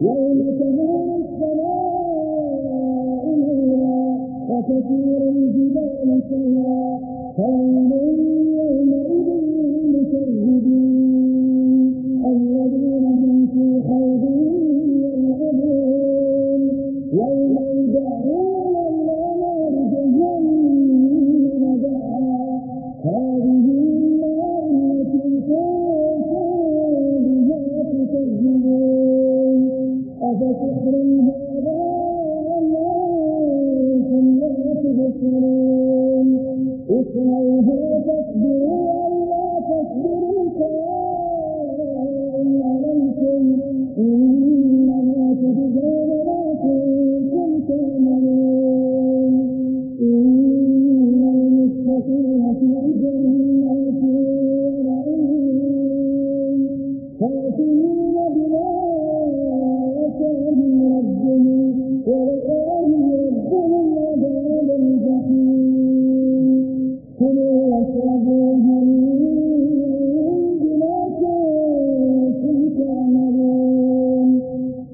يوم تهون السماء كثيرا جبال سيرا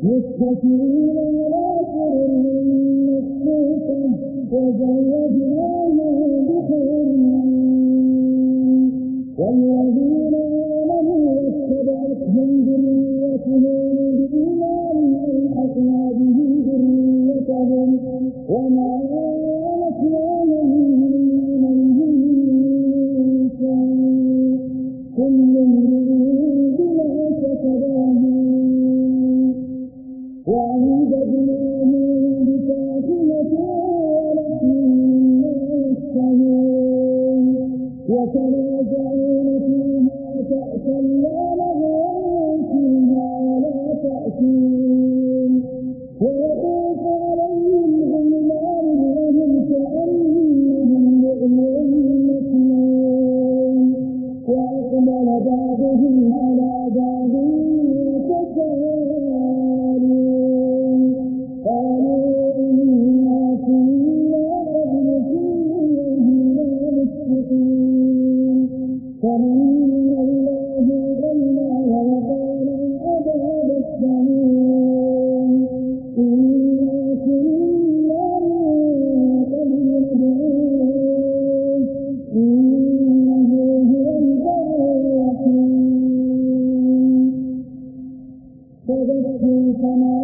متكئين على سرر مصفوفة وزوجناهم بحور والذين آمنوا واتبعتهم ذريتهم بإيمان ألحقنا به ذريتهم وما وتنازعوا ربنا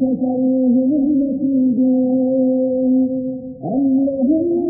كفروا هم المكيدون أم لهم